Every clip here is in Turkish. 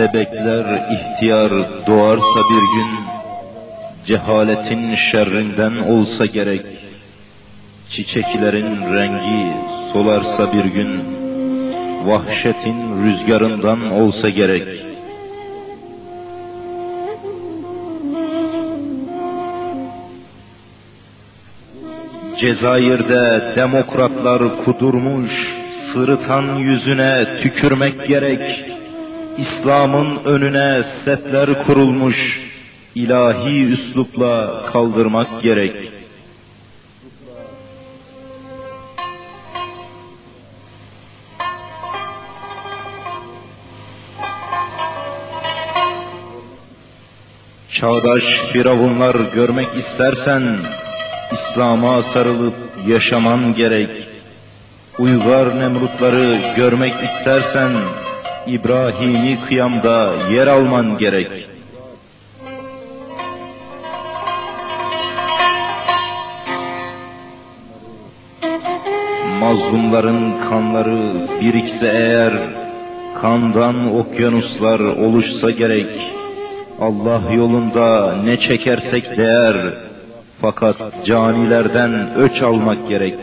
Bebekler ihtiyar doğarsa bir gün, cehaletin şerrinden olsa gerek. Çiçeklerin rengi solarsa bir gün, vahşetin rüzgarından olsa gerek. Cezayir'de demokratlar kudurmuş, sırıtan yüzüne tükürmek gerek. İslam'ın önüne setler kurulmuş, ilahi üslupla kaldırmak gerek. Çağdaş firavunlar görmek istersen, İslam'a sarılıp yaşaman gerek. Uygar Nemrutları görmek istersen, İbrahimi kıyamda yer alman gerek. Mazlumların kanları birikse eğer, kandan okyanuslar oluşsa gerek. Allah yolunda ne çekersek değer, fakat canilerden öç almak gerek.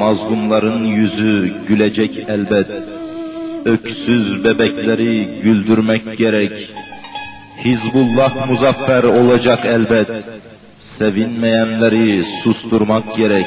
Mazlumların yüzü gülecek elbet. Öksüz bebekleri güldürmek gerek. Hizbullah muzaffer olacak elbet. Sevinmeyenleri susturmak gerek.